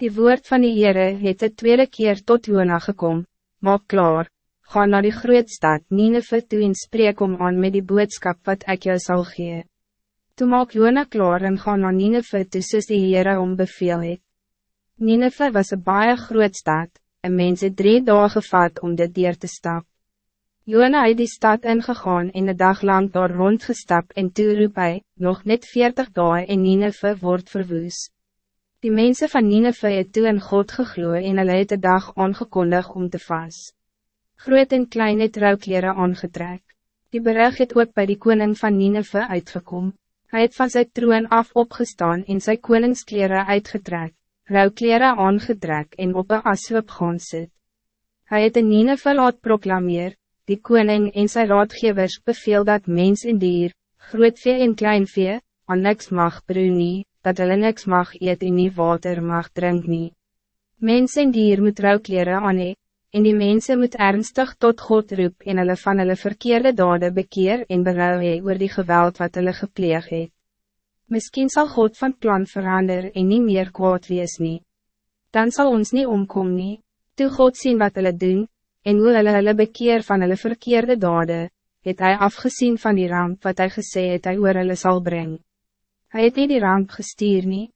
Die woord van die Heere het de tweede keer tot Jona gekom, maak klaar, ga naar die grootstad Nineve toe en spreek om aan met die boodskap wat ik jou zal gee. Toe maak Jona klaar en ga naar Nineve toe soos die Heere om beveel het. Nineve was een baie groot stad, en mense drie dagen gevat om dit dier te stap. Jona het die stad ingegaan en een dag lang daar rondgestap en toe roep hy, nog net veertig dagen en Nineve word verwoes. Die mensen van Nineve het toe in God gegloe en hulle het de dag aangekondig om te vas. Groot en klein het rouwkleren aangetrek. Die bericht het ook bij die koning van Nineve uitgekom. Hij het van zijn troon af opgestaan en zijn koningskleren uitgetrek rouwkleren aangetrek en op een aswip gaan sit. Hy het in Nineve laat proklameer, die koning en sy raadgevers beveel dat mens en dier, groot vee en klein vee, aan niks mag broe nie, dat hulle niks mag eet en nie water mag drink nie. Mens en dier moet rouwkleren aan hee, en die mensen moet ernstig tot God roep en hulle van hulle verkeerde dade bekeer en berouw hee oor die geweld wat hulle gepleeg het. Misschien zal God van plan veranderen en niet meer kwaad wees nie. Dan zal ons niet omkomen. nie. Toe God zien wat hulle doen, en hoe hulle hulle bekeer van hulle verkeerde dade, het hij afgezien van die ramp wat hij gesê het hy oor hulle sal bring. Hy het nie die ramp gestuur nie,